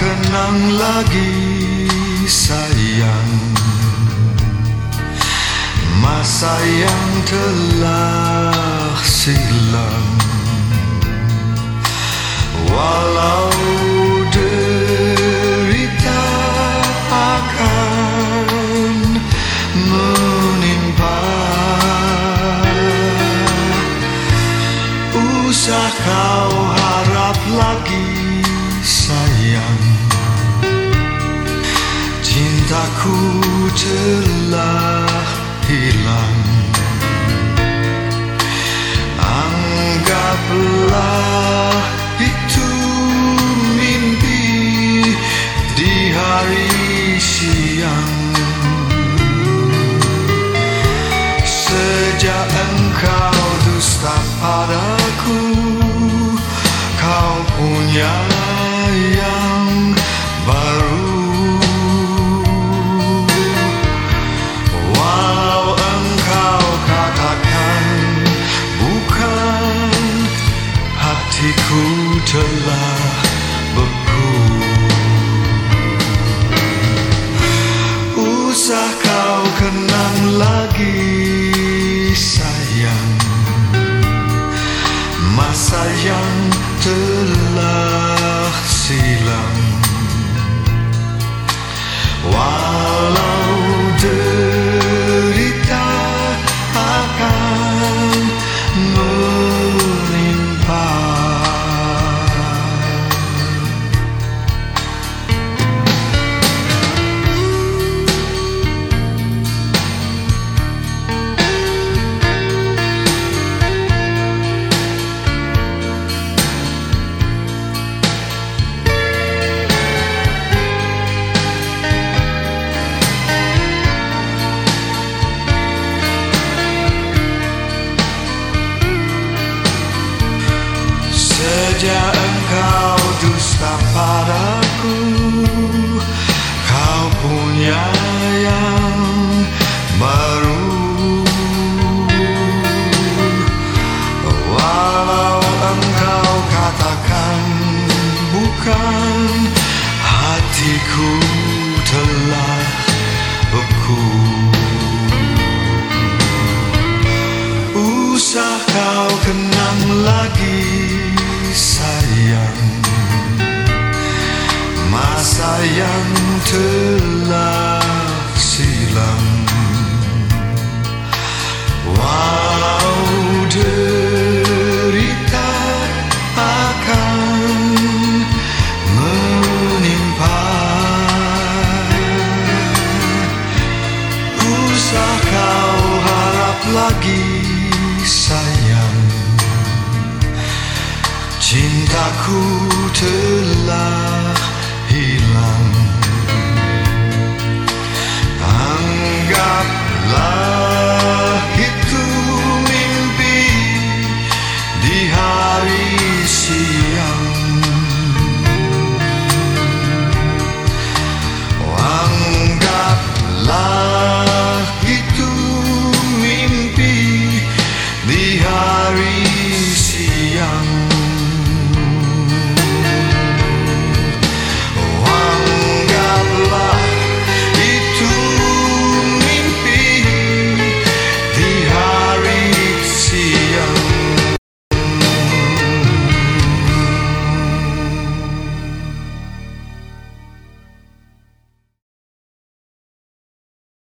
kenang lagi sayang. Masa yang telah silam. Walau derita akan menimpa. Usah kau harap lagi sayang. Cintaku telah hilang. Anggaplah itu mimpi di hari siang. Sejak engkau dusta padaku Kau punya yang baru. Walau engkau katakan bukan Hatiku telah beku. Usah kau kenang lagi sayang. Masa yang telah Walau padaku Kau punya yang baru Walau engkau katakan bukan Hatiku telah beku lagi sayang. Cintaku telah